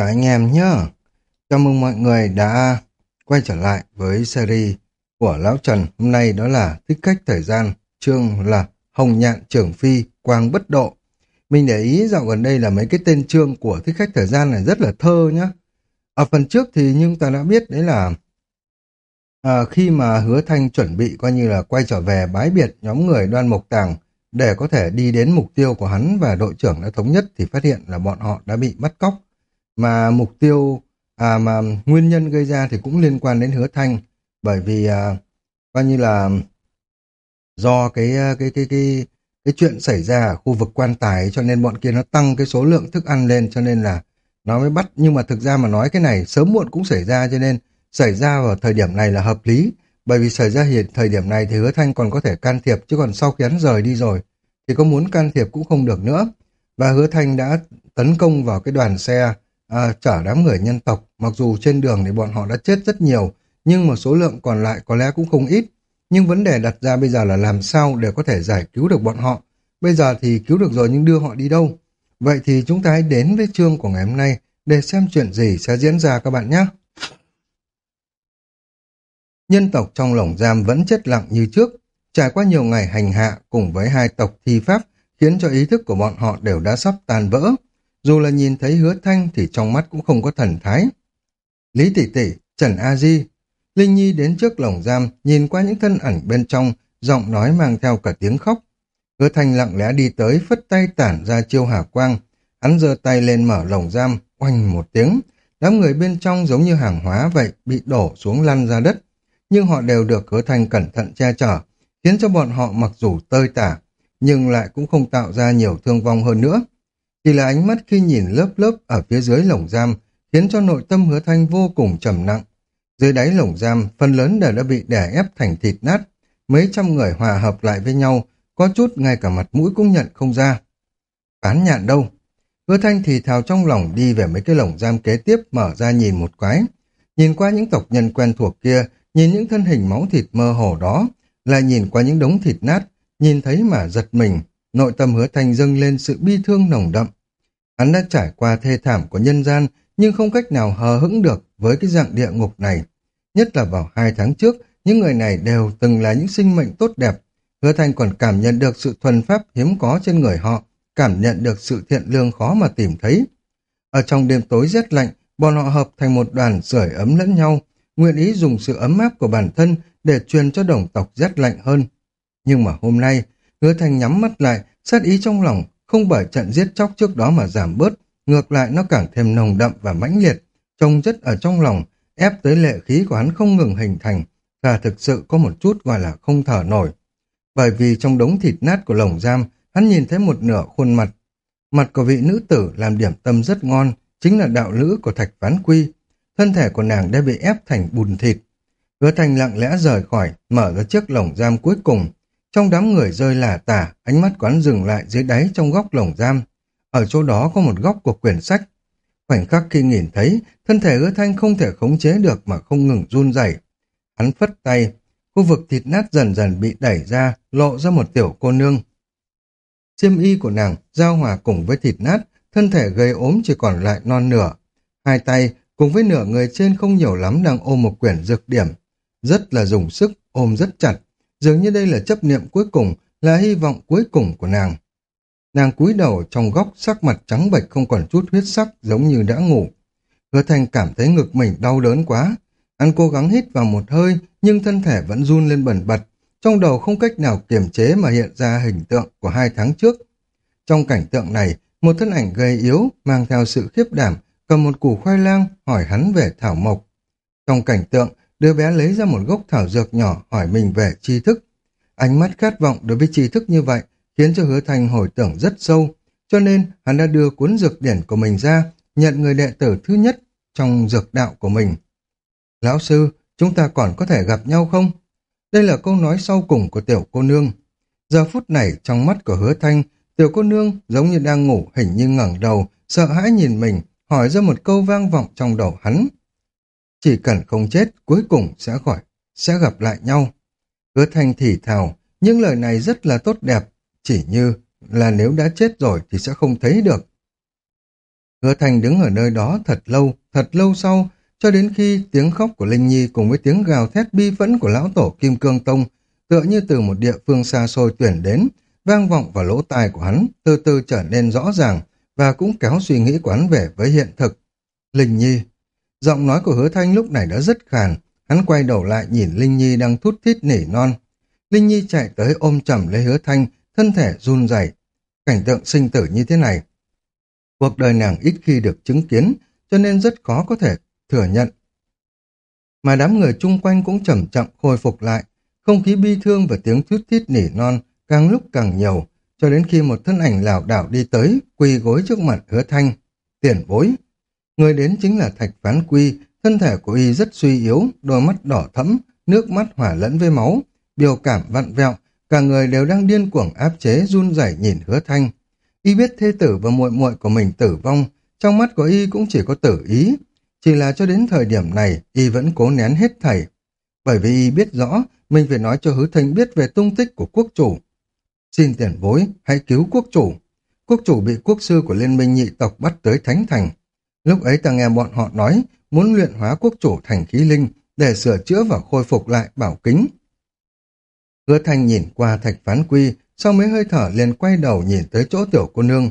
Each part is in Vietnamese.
Chào anh em nhé. Chào mừng mọi người đã quay trở lại với series của Lão Trần. Hôm nay đó là Thích Khách Thời Gian, chương là Hồng Nhạn Trưởng Phi, Quang Bất Độ. Mình để ý dạo gần đây là mấy cái tên chương của Thích Khách Thời Gian này rất là thơ nhá. Ở phần trước thì nhưng ta đã biết đấy là à, khi mà Hứa Thanh chuẩn bị coi như là quay trở về bái biệt nhóm người đoan mộc tàng để có thể đi đến mục tiêu của hắn và đội trưởng đã thống nhất thì phát hiện là bọn họ đã bị bắt cóc mà mục tiêu à, mà nguyên nhân gây ra thì cũng liên quan đến hứa thanh. Bởi vì à, coi như là do cái à, cái cái cái cái chuyện xảy ra ở khu vực quan tài cho nên bọn kia nó tăng cái số lượng thức ăn lên cho nên là nó mới bắt. Nhưng mà thực ra mà nói cái này sớm muộn cũng xảy ra cho nên xảy ra vào thời điểm này là hợp lý. Bởi vì xảy ra hiện thời điểm này thì hứa thanh còn có thể can thiệp chứ còn sau khi hắn rời đi rồi thì có muốn can thiệp cũng không được nữa. Và hứa thanh đã tấn công vào cái đoàn xe à, chở đám người nhân tộc. Mặc dù trên đường thì bọn họ đã chết rất nhiều, nhưng mà số lượng còn lại có lẽ cũng không ít. Nhưng vấn đề đặt ra bây giờ là làm sao để có thể giải cứu được bọn họ. Bây giờ thì cứu được rồi nhưng đưa họ đi đâu? Vậy thì chúng ta hãy đến với chương của ngày hôm nay để xem chuyện gì sẽ diễn ra các bạn nhé. Nhân tộc trong lồng giam vẫn chết lặng như trước, trải qua nhiều ngày hành hạ cùng với hai tộc thi pháp khiến cho ý thức của bọn họ đều đã sắp tan vỡ. Dù là nhìn thấy hứa thanh thì trong mắt cũng không có thần thái. Lý tỷ tỷ, Trần A Di, Linh Nhi đến trước lồng giam, nhìn qua những thân ảnh bên trong, giọng nói mang theo cả tiếng khóc. Hứa thanh lặng lẽ đi tới, phất tay tản ra chiêu hà quang. Hắn giơ tay lên mở lồng giam, oanh một tiếng. Đám người bên trong giống như hàng hóa vậy, bị đổ xuống lăn ra đất. Nhưng họ đều được hứa thanh cẩn thận che chở, khiến cho bọn họ mặc dù tơi tả, nhưng lại cũng không tạo ra nhiều thương vong hơn nữa. Chỉ là ánh mắt khi nhìn lớp lớp ở phía dưới lồng giam khiến cho nội tâm hứa thanh vô cùng trầm nặng. Dưới đáy lồng giam, phần lớn đều đã bị đè ép thành thịt nát. Mấy trăm người hòa hợp lại với nhau, có chút ngay cả mặt mũi cũng nhận không ra. Bán nhạn đâu? Hứa thanh thì thào trong lòng đi về mấy cái lồng giam kế tiếp mở ra nhìn một quái. Nhìn qua những tộc nhân quen thuộc kia, nhìn những thân hình máu thịt mơ hồ đó, lại nhìn qua những đống thịt nát, nhìn thấy mà giật mình, nội tâm hứa thanh dâng lên sự bi thương nồng đậm. Hắn đã trải qua thê thảm của nhân gian, nhưng không cách nào hờ hững được với cái dạng địa ngục này. Nhất là vào hai tháng trước, những người này đều từng là những sinh mệnh tốt đẹp. Hứa thanh còn cảm nhận được sự thuần pháp hiếm có trên người họ, cảm nhận được sự thiện lương khó mà tìm thấy. Ở trong đêm tối rét lạnh, bọn họ hợp thành một đoàn sưởi ấm lẫn nhau, nguyện ý dùng sự ấm áp của bản thân để truyền cho đồng tộc rét lạnh hơn. Nhưng mà hôm nay, Hứa Thanh nhắm mắt lại, sát ý trong lòng, không bởi trận giết chóc trước đó mà giảm bớt, ngược lại nó càng thêm nồng đậm và mãnh liệt, trông chất ở trong lòng, ép tới lệ khí của hắn không ngừng hình thành, và thực sự có một chút gọi là không thở nổi. Bởi vì trong đống thịt nát của lồng giam, hắn nhìn thấy một nửa khuôn mặt. Mặt của vị nữ tử làm điểm tâm rất ngon, chính là đạo lữ của thạch ván quy. Thân thể của nàng đã bị ép thành bùn thịt. Hứa thành lặng lẽ rời khỏi, mở ra chiếc lồng giam cuối cùng, trong đám người rơi lả tả, ánh mắt quán dừng lại dưới đáy trong góc lồng giam. Ở chỗ đó có một góc của quyển sách. Khoảnh khắc khi nhìn thấy, thân thể hứa thanh không thể khống chế được mà không ngừng run rẩy. Hắn phất tay, khu vực thịt nát dần dần bị đẩy ra, lộ ra một tiểu cô nương. Xiêm y của nàng giao hòa cùng với thịt nát, thân thể gây ốm chỉ còn lại non nửa. Hai tay cùng với nửa người trên không nhiều lắm đang ôm một quyển dược điểm. Rất là dùng sức, ôm rất chặt. Dường như đây là chấp niệm cuối cùng, là hy vọng cuối cùng của nàng. Nàng cúi đầu trong góc sắc mặt trắng bệch không còn chút huyết sắc giống như đã ngủ. Hứa Thành cảm thấy ngực mình đau đớn quá. Anh cố gắng hít vào một hơi nhưng thân thể vẫn run lên bẩn bật. Trong đầu không cách nào kiềm chế mà hiện ra hình tượng của hai tháng trước. Trong cảnh tượng này, một thân ảnh gầy yếu mang theo sự khiếp đảm cầm một củ khoai lang hỏi hắn về thảo mộc. Trong cảnh tượng, Đứa bé lấy ra một gốc thảo dược nhỏ hỏi mình về tri thức. Ánh mắt khát vọng đối với tri thức như vậy khiến cho hứa thành hồi tưởng rất sâu, cho nên hắn đã đưa cuốn dược điển của mình ra, nhận người đệ tử thứ nhất trong dược đạo của mình. Lão sư, chúng ta còn có thể gặp nhau không? Đây là câu nói sau cùng của tiểu cô nương. Giờ phút này trong mắt của hứa thanh, tiểu cô nương giống như đang ngủ hình như ngẩng đầu, sợ hãi nhìn mình, hỏi ra một câu vang vọng trong đầu hắn. Chỉ cần không chết, cuối cùng sẽ khỏi, sẽ gặp lại nhau. Hứa thanh thì thào, những lời này rất là tốt đẹp, chỉ như là nếu đã chết rồi thì sẽ không thấy được. Hứa Thành đứng ở nơi đó thật lâu, thật lâu sau, cho đến khi tiếng khóc của Linh Nhi cùng với tiếng gào thét bi phẫn của lão tổ Kim Cương Tông tựa như từ một địa phương xa xôi tuyển đến, vang vọng vào lỗ tai của hắn, từ từ trở nên rõ ràng và cũng kéo suy nghĩ của hắn về với hiện thực. Linh Nhi Giọng nói của hứa thanh lúc này đã rất khàn, hắn quay đầu lại nhìn Linh Nhi đang thút thít nỉ non. Linh Nhi chạy tới ôm chầm lấy hứa thanh, thân thể run rẩy. Cảnh tượng sinh tử như thế này. Cuộc đời nàng ít khi được chứng kiến, cho nên rất khó có thể thừa nhận. Mà đám người chung quanh cũng chậm chậm khôi phục lại, không khí bi thương và tiếng thút thít nỉ non càng lúc càng nhiều, cho đến khi một thân ảnh lảo đảo đi tới, quỳ gối trước mặt hứa thanh. Tiền bối. Người đến chính là Thạch Phán Quy, thân thể của y rất suy yếu, đôi mắt đỏ thẫm, nước mắt hỏa lẫn với máu, biểu cảm vặn vẹo, cả người đều đang điên cuồng áp chế run rẩy nhìn hứa thanh. Y biết thê tử và muội muội của mình tử vong, trong mắt của y cũng chỉ có tử ý. Chỉ là cho đến thời điểm này, y vẫn cố nén hết thảy. Bởi vì y biết rõ, mình phải nói cho hứa thanh biết về tung tích của quốc chủ. Xin tiền bối, hãy cứu quốc chủ. Quốc chủ bị quốc sư của liên minh nhị tộc bắt tới Thánh Thành. Lúc ấy ta nghe bọn họ nói, muốn luyện hóa quốc chủ thành khí linh để sửa chữa và khôi phục lại bảo kính. Hứa Thanh nhìn qua thạch phán quy, sau mấy hơi thở liền quay đầu nhìn tới chỗ tiểu cô nương.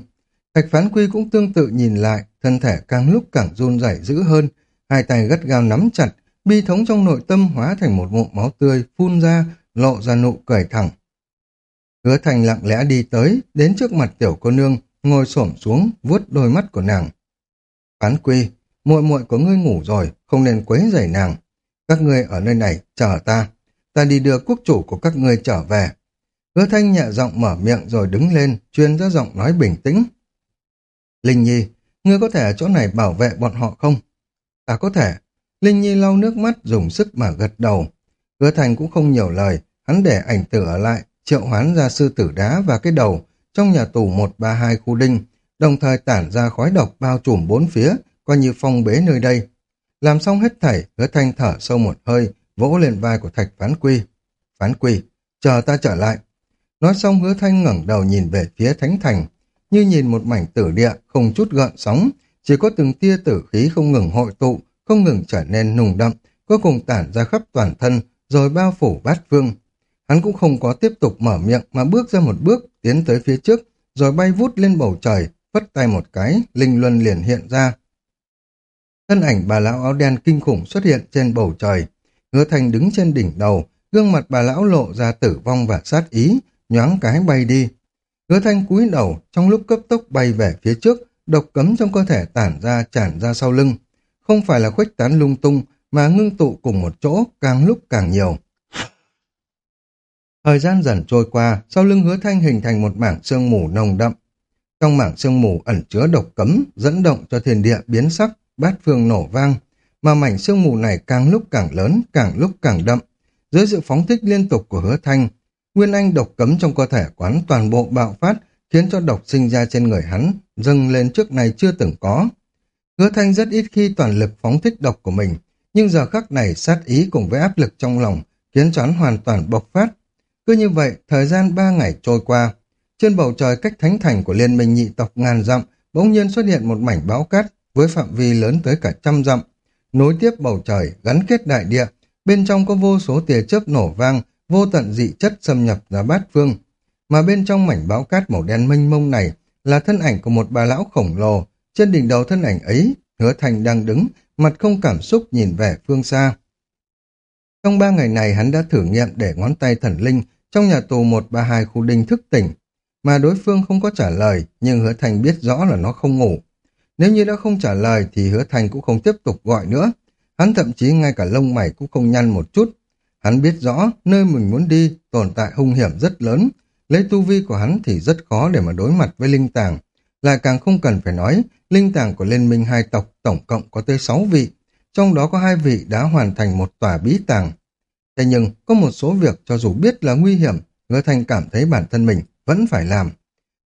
Thạch phán quy cũng tương tự nhìn lại, thân thể càng lúc càng run rẩy dữ hơn, hai tay gắt gao nắm chặt, bi thống trong nội tâm hóa thành một ngụm máu tươi, phun ra, lộ ra nụ cười thẳng. Hứa Thành lặng lẽ đi tới, đến trước mặt tiểu cô nương, ngồi xổm xuống, vuốt đôi mắt của nàng. Phán quy, muội muội của ngươi ngủ rồi, không nên quấy rầy nàng. Các ngươi ở nơi này, chờ ta. Ta đi đưa quốc chủ của các ngươi trở về. Hứa thanh nhẹ giọng mở miệng rồi đứng lên, chuyên ra giọng nói bình tĩnh. Linh Nhi, ngươi có thể ở chỗ này bảo vệ bọn họ không? Ta có thể. Linh Nhi lau nước mắt, dùng sức mà gật đầu. Hứa thành cũng không nhiều lời, hắn để ảnh tử ở lại, triệu hoán ra sư tử đá và cái đầu trong nhà tù 132 khu đinh, đồng thời tản ra khói độc bao trùm bốn phía, coi như phong bế nơi đây. Làm xong hết thảy, hứa thanh thở sâu một hơi, vỗ lên vai của thạch phán quy. Phán quy, chờ ta trở lại. Nói xong hứa thanh ngẩng đầu nhìn về phía thánh thành, như nhìn một mảnh tử địa không chút gợn sóng, chỉ có từng tia tử khí không ngừng hội tụ, không ngừng trở nên nùng đậm, cuối cùng tản ra khắp toàn thân, rồi bao phủ bát phương. Hắn cũng không có tiếp tục mở miệng mà bước ra một bước, tiến tới phía trước, rồi bay vút lên bầu trời, phất tay một cái, linh luân liền hiện ra. Thân ảnh bà lão áo đen kinh khủng xuất hiện trên bầu trời. Hứa thành đứng trên đỉnh đầu, gương mặt bà lão lộ ra tử vong và sát ý, nhoáng cái bay đi. Hứa thanh cúi đầu, trong lúc cấp tốc bay về phía trước, độc cấm trong cơ thể tản ra tràn ra sau lưng. Không phải là khuếch tán lung tung, mà ngưng tụ cùng một chỗ càng lúc càng nhiều. Thời gian dần trôi qua, sau lưng hứa thanh hình thành một mảng sương mù nồng đậm. Trong mảng sương mù ẩn chứa độc cấm, dẫn động cho thiên địa biến sắc, bát phương nổ vang, mà mảnh sương mù này càng lúc càng lớn, càng lúc càng đậm. Dưới sự phóng thích liên tục của hứa thanh, nguyên anh độc cấm trong cơ thể quán toàn bộ bạo phát, khiến cho độc sinh ra trên người hắn, dâng lên trước này chưa từng có. Hứa thanh rất ít khi toàn lực phóng thích độc của mình, nhưng giờ khắc này sát ý cùng với áp lực trong lòng, khiến cho hắn hoàn toàn bộc phát. Cứ như vậy, thời gian ba ngày trôi qua, trên bầu trời cách thánh thành của liên minh nhị tộc ngàn dặm, bỗng nhiên xuất hiện một mảnh bão cát với phạm vi lớn tới cả trăm dặm, nối tiếp bầu trời, gắn kết đại địa, bên trong có vô số tia chớp nổ vang, vô tận dị chất xâm nhập ra bát phương. Mà bên trong mảnh bão cát màu đen mênh mông này là thân ảnh của một bà lão khổng lồ, trên đỉnh đầu thân ảnh ấy, hứa thành đang đứng, mặt không cảm xúc nhìn về phương xa. Trong ba ngày này hắn đã thử nghiệm để ngón tay thần linh trong nhà tù 132 khu đinh thức tỉnh, mà đối phương không có trả lời, nhưng hứa thành biết rõ là nó không ngủ. Nếu như đã không trả lời thì hứa thành cũng không tiếp tục gọi nữa. Hắn thậm chí ngay cả lông mày cũng không nhăn một chút. Hắn biết rõ nơi mình muốn đi tồn tại hung hiểm rất lớn. Lấy tu vi của hắn thì rất khó để mà đối mặt với linh tàng. Lại càng không cần phải nói, linh tàng của Liên minh hai tộc tổng cộng có tới 6 vị. Trong đó có hai vị đã hoàn thành một tòa bí tàng. Thế nhưng có một số việc cho dù biết là nguy hiểm, hứa thành cảm thấy bản thân mình vẫn phải làm.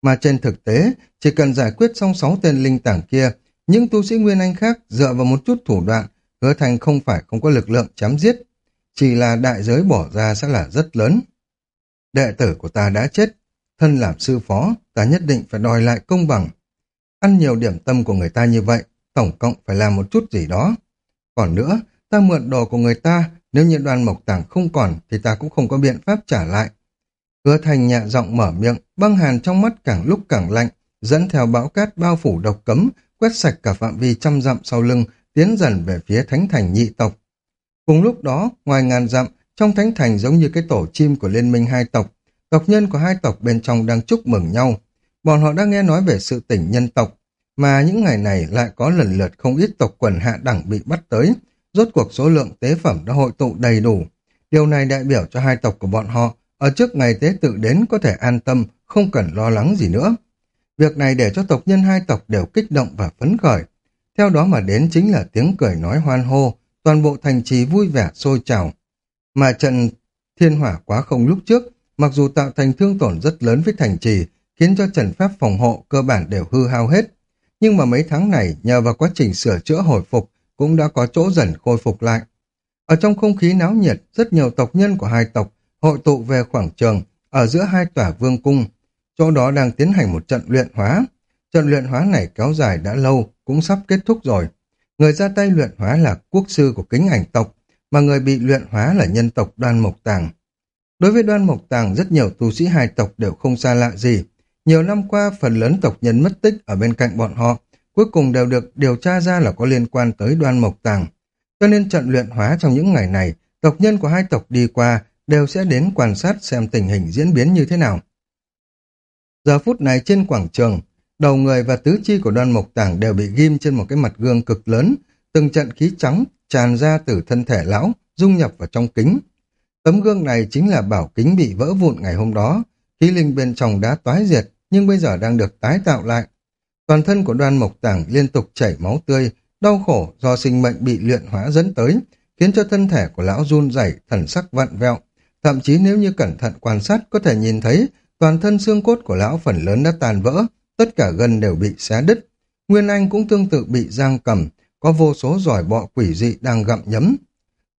Mà trên thực tế, chỉ cần giải quyết xong sáu tên linh tảng kia, những tu sĩ Nguyên Anh khác dựa vào một chút thủ đoạn, hứa thành không phải không có lực lượng chém giết, chỉ là đại giới bỏ ra sẽ là rất lớn. Đệ tử của ta đã chết, thân làm sư phó, ta nhất định phải đòi lại công bằng. Ăn nhiều điểm tâm của người ta như vậy, tổng cộng phải làm một chút gì đó. Còn nữa, ta mượn đồ của người ta, nếu như đoàn mộc tảng không còn thì ta cũng không có biện pháp trả lại. Hứa thành nhẹ giọng mở miệng, băng hàn trong mắt càng lúc càng lạnh, dẫn theo bão cát bao phủ độc cấm, quét sạch cả phạm vi trăm dặm sau lưng, tiến dần về phía thánh thành nhị tộc. Cùng lúc đó, ngoài ngàn dặm, trong thánh thành giống như cái tổ chim của liên minh hai tộc, tộc nhân của hai tộc bên trong đang chúc mừng nhau. Bọn họ đang nghe nói về sự tỉnh nhân tộc, mà những ngày này lại có lần lượt không ít tộc quần hạ đẳng bị bắt tới, rốt cuộc số lượng tế phẩm đã hội tụ đầy đủ. Điều này đại biểu cho hai tộc của bọn họ ở trước ngày tế tự đến có thể an tâm, không cần lo lắng gì nữa. Việc này để cho tộc nhân hai tộc đều kích động và phấn khởi. Theo đó mà đến chính là tiếng cười nói hoan hô, toàn bộ thành trì vui vẻ sôi trào. Mà trận thiên hỏa quá không lúc trước, mặc dù tạo thành thương tổn rất lớn với thành trì, khiến cho trần pháp phòng hộ cơ bản đều hư hao hết. Nhưng mà mấy tháng này, nhờ vào quá trình sửa chữa hồi phục, cũng đã có chỗ dần khôi phục lại. Ở trong không khí náo nhiệt, rất nhiều tộc nhân của hai tộc hội tụ về khoảng trường ở giữa hai tòa vương cung. Chỗ đó đang tiến hành một trận luyện hóa. Trận luyện hóa này kéo dài đã lâu, cũng sắp kết thúc rồi. Người ra tay luyện hóa là quốc sư của kính ảnh tộc, mà người bị luyện hóa là nhân tộc đoan mộc tàng. Đối với đoan mộc tàng, rất nhiều tu sĩ hai tộc đều không xa lạ gì. Nhiều năm qua, phần lớn tộc nhân mất tích ở bên cạnh bọn họ, cuối cùng đều được điều tra ra là có liên quan tới đoan mộc tàng. Cho nên trận luyện hóa trong những ngày này, tộc nhân của hai tộc đi qua đều sẽ đến quan sát xem tình hình diễn biến như thế nào. Giờ phút này trên quảng trường, đầu người và tứ chi của đoan mộc tàng đều bị ghim trên một cái mặt gương cực lớn, từng trận khí trắng tràn ra từ thân thể lão, dung nhập vào trong kính. Tấm gương này chính là bảo kính bị vỡ vụn ngày hôm đó, khí linh bên trong đã toái diệt, nhưng bây giờ đang được tái tạo lại. Toàn thân của đoan mộc tàng liên tục chảy máu tươi, đau khổ do sinh mệnh bị luyện hóa dẫn tới, khiến cho thân thể của lão run rẩy, thần sắc vặn vẹo. Thậm chí nếu như cẩn thận quan sát có thể nhìn thấy toàn thân xương cốt của lão phần lớn đã tàn vỡ, tất cả gân đều bị xé đứt. Nguyên Anh cũng tương tự bị giang cầm, có vô số giỏi bọ quỷ dị đang gặm nhấm.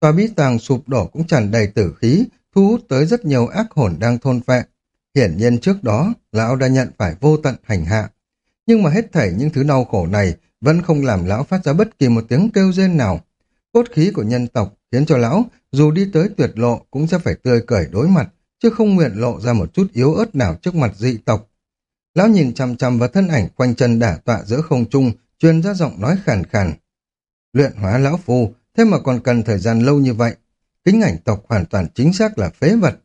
Tòa bí tàng sụp đổ cũng tràn đầy tử khí, thu hút tới rất nhiều ác hồn đang thôn phệ. Hiển nhiên trước đó, lão đã nhận phải vô tận hành hạ. Nhưng mà hết thảy những thứ đau khổ này vẫn không làm lão phát ra bất kỳ một tiếng kêu rên nào. Cốt khí của nhân tộc khiến cho lão, dù đi tới tuyệt lộ cũng sẽ phải tươi cười đối mặt, chứ không nguyện lộ ra một chút yếu ớt nào trước mặt dị tộc. Lão nhìn chằm chằm vào thân ảnh quanh chân đả tọa giữa không trung, truyền ra giọng nói khàn khàn. Luyện hóa lão phu, thế mà còn cần thời gian lâu như vậy. Kính ảnh tộc hoàn toàn chính xác là phế vật.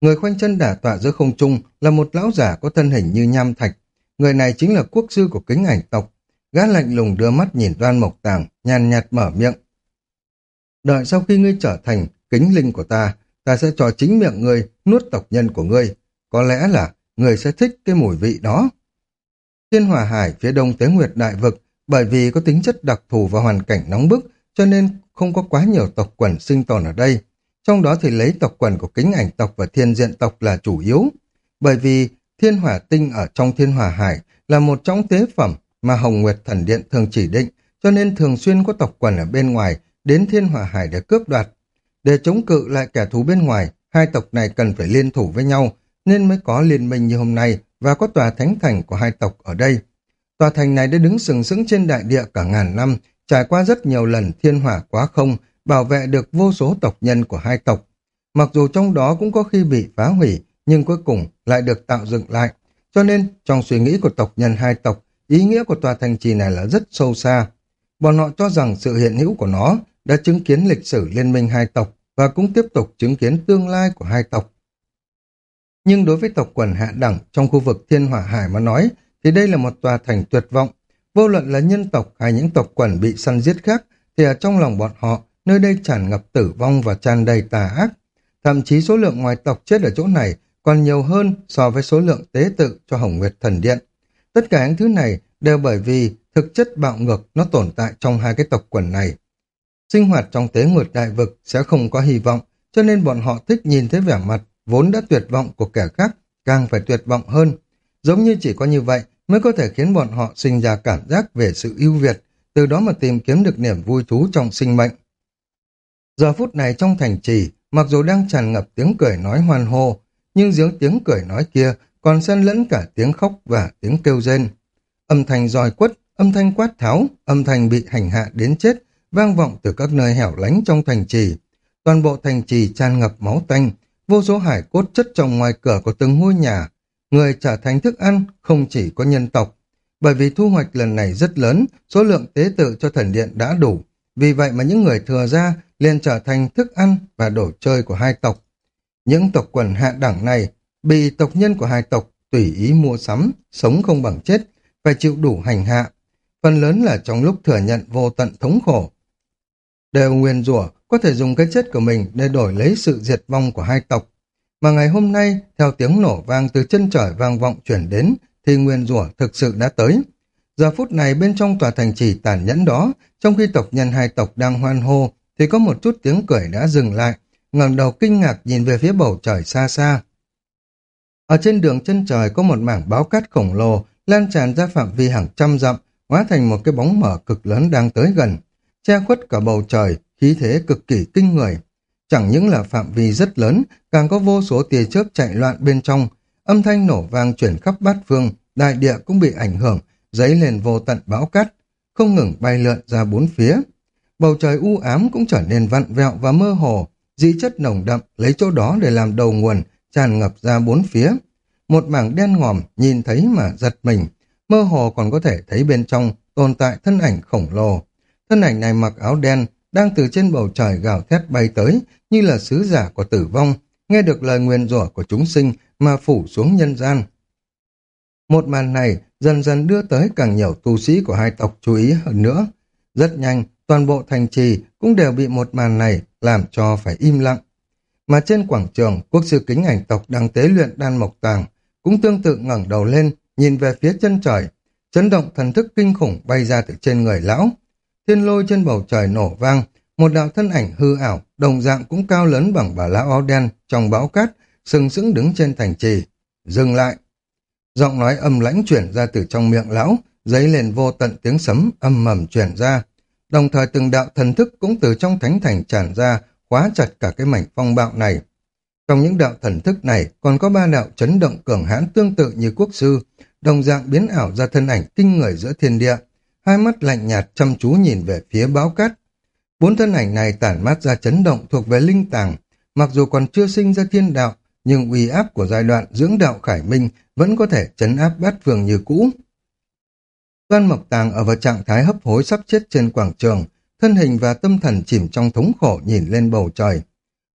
Người khoanh chân đả tọa giữa không trung là một lão giả có thân hình như nham thạch. Người này chính là quốc sư của kính ảnh tộc. Gã lạnh lùng đưa mắt nhìn đoan mộc tàng, nhàn nhạt mở miệng. Đợi sau khi ngươi trở thành kính linh của ta, ta sẽ cho chính miệng ngươi nuốt tộc nhân của ngươi. Có lẽ là ngươi sẽ thích cái mùi vị đó. Thiên Hòa Hải phía đông Tế Nguyệt Đại Vực bởi vì có tính chất đặc thù và hoàn cảnh nóng bức cho nên không có quá nhiều tộc quần sinh tồn ở đây. Trong đó thì lấy tộc quần của kính ảnh tộc và thiên diện tộc là chủ yếu. Bởi vì thiên hỏa tinh ở trong thiên hỏa hải là một trong tế phẩm mà Hồng Nguyệt Thần Điện thường chỉ định, cho nên thường xuyên có tộc quần ở bên ngoài đến thiên hỏa hải để cướp đoạt. Để chống cự lại kẻ thù bên ngoài, hai tộc này cần phải liên thủ với nhau, nên mới có liên minh như hôm nay và có tòa thánh thành của hai tộc ở đây. Tòa thành này đã đứng sừng sững trên đại địa cả ngàn năm, trải qua rất nhiều lần thiên hỏa quá không, bảo vệ được vô số tộc nhân của hai tộc. Mặc dù trong đó cũng có khi bị phá hủy, nhưng cuối cùng lại được tạo dựng lại. Cho nên, trong suy nghĩ của tộc nhân hai tộc, ý nghĩa của tòa thành trì này là rất sâu xa. Bọn họ cho rằng sự hiện hữu của nó đã chứng kiến lịch sử liên minh hai tộc và cũng tiếp tục chứng kiến tương lai của hai tộc. Nhưng đối với tộc quần hạ đẳng trong khu vực Thiên Hỏa Hải mà nói, thì đây là một tòa thành tuyệt vọng. Vô luận là nhân tộc hay những tộc quần bị săn giết khác, thì ở trong lòng bọn họ, nơi đây tràn ngập tử vong và tràn đầy tà ác. Thậm chí số lượng ngoài tộc chết ở chỗ này còn nhiều hơn so với số lượng tế tự cho Hồng Nguyệt Thần Điện. Tất cả những thứ này đều bởi vì thực chất bạo ngược nó tồn tại trong hai cái tộc quần này. Sinh hoạt trong tế nguyệt đại vực sẽ không có hy vọng, cho nên bọn họ thích nhìn thấy vẻ mặt vốn đã tuyệt vọng của kẻ khác, càng phải tuyệt vọng hơn. Giống như chỉ có như vậy mới có thể khiến bọn họ sinh ra cảm giác về sự ưu việt, từ đó mà tìm kiếm được niềm vui thú trong sinh mệnh. Giờ phút này trong thành trì, mặc dù đang tràn ngập tiếng cười nói hoan hô, nhưng dưới tiếng cười nói kia còn xen lẫn cả tiếng khóc và tiếng kêu rên. Âm thanh roi quất, âm thanh quát tháo, âm thanh bị hành hạ đến chết, vang vọng từ các nơi hẻo lánh trong thành trì. Toàn bộ thành trì tràn ngập máu tanh, vô số hải cốt chất trong ngoài cửa của từng ngôi nhà. Người trở thành thức ăn không chỉ có nhân tộc. Bởi vì thu hoạch lần này rất lớn, số lượng tế tự cho thần điện đã đủ. Vì vậy mà những người thừa ra liền trở thành thức ăn và đồ chơi của hai tộc. Những tộc quần hạ đẳng này bị tộc nhân của hai tộc tùy ý mua sắm, sống không bằng chết, phải chịu đủ hành hạ. Phần lớn là trong lúc thừa nhận vô tận thống khổ. Đều nguyên rủa có thể dùng cái chết của mình để đổi lấy sự diệt vong của hai tộc. Mà ngày hôm nay, theo tiếng nổ vang từ chân trời vang vọng chuyển đến, thì nguyên rủa thực sự đã tới. Giờ phút này bên trong tòa thành trì tàn nhẫn đó, trong khi tộc nhân hai tộc đang hoan hô, thì có một chút tiếng cười đã dừng lại, ngẩng đầu kinh ngạc nhìn về phía bầu trời xa xa. Ở trên đường chân trời có một mảng báo cát khổng lồ lan tràn ra phạm vi hàng trăm dặm, hóa thành một cái bóng mở cực lớn đang tới gần, che khuất cả bầu trời, khí thế cực kỳ kinh người. Chẳng những là phạm vi rất lớn, càng có vô số tia chớp chạy loạn bên trong, âm thanh nổ vang chuyển khắp bát phương, đại địa cũng bị ảnh hưởng, dấy lên vô tận bão cát, không ngừng bay lượn ra bốn phía. Bầu trời u ám cũng trở nên vặn vẹo và mơ hồ, dị chất nồng đậm lấy chỗ đó để làm đầu nguồn, tràn ngập ra bốn phía. Một mảng đen ngòm nhìn thấy mà giật mình, mơ hồ còn có thể thấy bên trong tồn tại thân ảnh khổng lồ. Thân ảnh này mặc áo đen, đang từ trên bầu trời gào thét bay tới, như là sứ giả của tử vong, nghe được lời nguyền rủa của chúng sinh mà phủ xuống nhân gian. Một màn này dần dần đưa tới càng nhiều tu sĩ của hai tộc chú ý hơn nữa. Rất nhanh, toàn bộ thành trì cũng đều bị một màn này làm cho phải im lặng. Mà trên quảng trường, quốc sư kính ảnh tộc đang tế luyện đan mộc tàng, cũng tương tự ngẩng đầu lên, nhìn về phía chân trời, chấn động thần thức kinh khủng bay ra từ trên người lão. Thiên lôi trên bầu trời nổ vang, một đạo thân ảnh hư ảo, đồng dạng cũng cao lớn bằng bà lão áo đen trong bão cát, sừng sững đứng trên thành trì. Dừng lại. Giọng nói âm lãnh chuyển ra từ trong miệng lão, dấy lên vô tận tiếng sấm âm mầm chuyển ra. Đồng thời từng đạo thần thức cũng từ trong thánh thành tràn ra, khóa chặt cả cái mảnh phong bạo này. Trong những đạo thần thức này còn có ba đạo chấn động cường hãn tương tự như quốc sư, đồng dạng biến ảo ra thân ảnh kinh người giữa thiên địa, hai mắt lạnh nhạt chăm chú nhìn về phía báo cát. Bốn thân ảnh này tản mát ra chấn động thuộc về linh tàng, mặc dù còn chưa sinh ra thiên đạo, nhưng uy áp của giai đoạn dưỡng đạo khải minh vẫn có thể chấn áp bát phương như cũ. Đoan Mộc Tàng ở vào trạng thái hấp hối sắp chết trên quảng trường, thân hình và tâm thần chìm trong thống khổ nhìn lên bầu trời.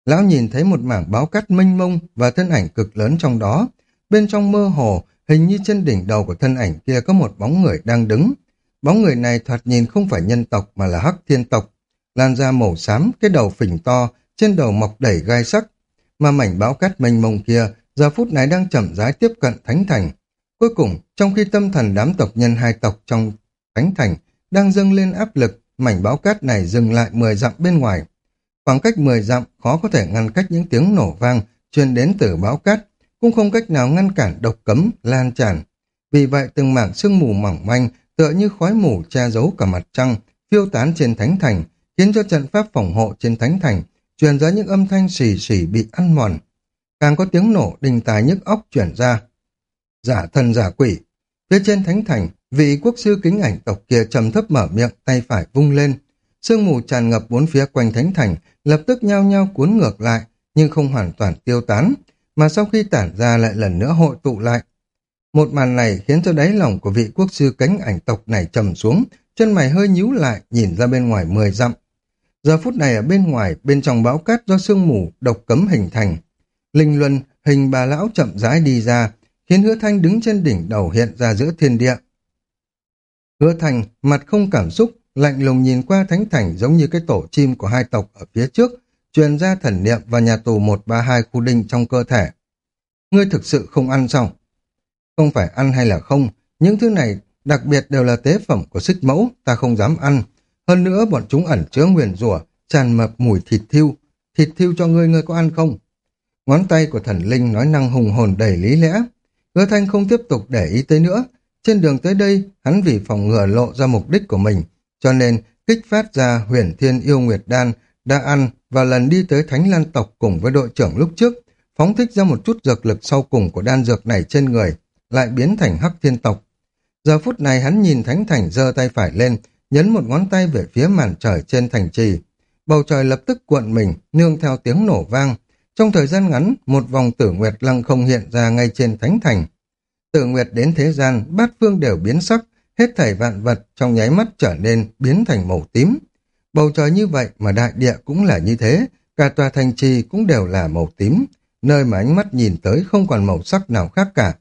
Lão nhìn thấy một mảng báo cát mênh mông và thân ảnh cực lớn trong đó. Bên trong mơ hồ, hình như trên đỉnh đầu của thân ảnh kia có một bóng người đang đứng. Bóng người này thoạt nhìn không phải nhân tộc mà là hắc thiên tộc. Lan da màu xám, cái đầu phình to, trên đầu mọc đầy gai sắc. Mà mảnh báo cát mênh mông kia, giờ phút này đang chậm rãi tiếp cận Thánh Thành. Cuối cùng, trong khi tâm thần đám tộc nhân hai tộc trong Thánh Thành đang dâng lên áp lực, mảnh báo cát này dừng lại 10 dặm bên ngoài. Khoảng cách 10 dặm khó có thể ngăn cách những tiếng nổ vang truyền đến từ báo cát, cũng không cách nào ngăn cản độc cấm lan tràn. Vì vậy từng mảng sương mù mỏng manh tựa như khói mù che giấu cả mặt trăng, phiêu tán trên thánh thành, khiến cho trận pháp phòng hộ trên thánh thành truyền ra những âm thanh xì xì bị ăn mòn. Càng có tiếng nổ đình tài nhức óc chuyển ra. Giả thần giả quỷ. Phía trên thánh thành, vị quốc sư kính ảnh tộc kia trầm thấp mở miệng, tay phải vung lên. Sương mù tràn ngập bốn phía quanh thánh thành, lập tức nhao nhao cuốn ngược lại, nhưng không hoàn toàn tiêu tán, mà sau khi tản ra lại lần nữa hội tụ lại. Một màn này khiến cho đáy lòng của vị quốc sư cánh ảnh tộc này trầm xuống, chân mày hơi nhíu lại, nhìn ra bên ngoài mười dặm. Giờ phút này ở bên ngoài, bên trong bão cát do sương mù, độc cấm hình thành. Linh luân, hình bà lão chậm rãi đi ra, khiến hứa thanh đứng trên đỉnh đầu hiện ra giữa thiên địa. Hứa thanh, mặt không cảm xúc, lạnh lùng nhìn qua thánh thành giống như cái tổ chim của hai tộc ở phía trước, truyền ra thần niệm vào nhà tù 132 khu đinh trong cơ thể. Ngươi thực sự không ăn xong không phải ăn hay là không, những thứ này đặc biệt đều là tế phẩm của xích mẫu, ta không dám ăn. Hơn nữa bọn chúng ẩn chứa nguyền rủa tràn mập mùi thịt thiêu. Thịt thiêu cho ngươi, ngươi có ăn không? Ngón tay của thần linh nói năng hùng hồn đầy lý lẽ. Hứa thanh không tiếp tục để ý tới nữa. Trên đường tới đây, hắn vì phòng ngừa lộ ra mục đích của mình, cho nên kích phát ra huyền thiên yêu nguyệt đan đã ăn và lần đi tới thánh lan tộc cùng với đội trưởng lúc trước, phóng thích ra một chút dược lực sau cùng của đan dược này trên người, lại biến thành hắc thiên tộc. Giờ phút này hắn nhìn Thánh Thành giơ tay phải lên, nhấn một ngón tay về phía màn trời trên thành trì. Bầu trời lập tức cuộn mình, nương theo tiếng nổ vang. Trong thời gian ngắn, một vòng tử nguyệt lăng không hiện ra ngay trên Thánh Thành. Tử nguyệt đến thế gian, bát phương đều biến sắc, hết thảy vạn vật trong nháy mắt trở nên biến thành màu tím. Bầu trời như vậy mà đại địa cũng là như thế, cả tòa thành trì cũng đều là màu tím, nơi mà ánh mắt nhìn tới không còn màu sắc nào khác cả.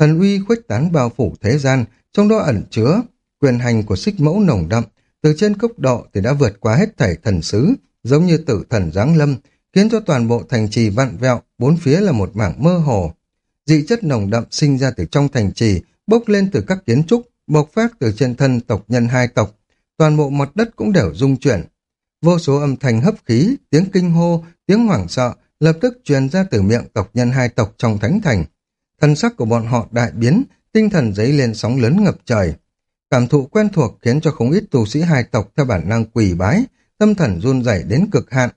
Thần uy khuếch tán bao phủ thế gian, trong đó ẩn chứa quyền hành của xích mẫu nồng đậm, từ trên cốc độ thì đã vượt qua hết thảy thần sứ, giống như tử thần giáng lâm, khiến cho toàn bộ thành trì vặn vẹo, bốn phía là một mảng mơ hồ. Dị chất nồng đậm sinh ra từ trong thành trì, bốc lên từ các kiến trúc, bộc phát từ trên thân tộc nhân hai tộc, toàn bộ mặt đất cũng đều rung chuyển. Vô số âm thanh hấp khí, tiếng kinh hô, tiếng hoảng sợ lập tức truyền ra từ miệng tộc nhân hai tộc trong thánh thành. Thân sắc của bọn họ đại biến, tinh thần dấy lên sóng lớn ngập trời. Cảm thụ quen thuộc khiến cho không ít tu sĩ hai tộc theo bản năng quỳ bái, tâm thần run rẩy đến cực hạn.